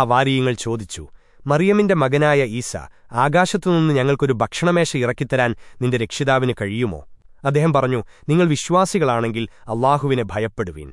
ഹവാരിയങ്ങൾ ചോദിച്ചു മറിയമിന്റെ മകനായ ഈസ ആകാശത്തുനിന്ന് ഞങ്ങൾക്കൊരു ഭക്ഷണമേശ ഇറക്കിത്തരാൻ നിന്റെ രക്ഷിതാവിന് കഴിയുമോ? അദ്ദേഹം പറഞ്ഞു നിങ്ങൾ വിശ്വാസികളാണെങ്കിൽ അള്ളാഹുവിനെ ഭയപ്പെടുവീൻ.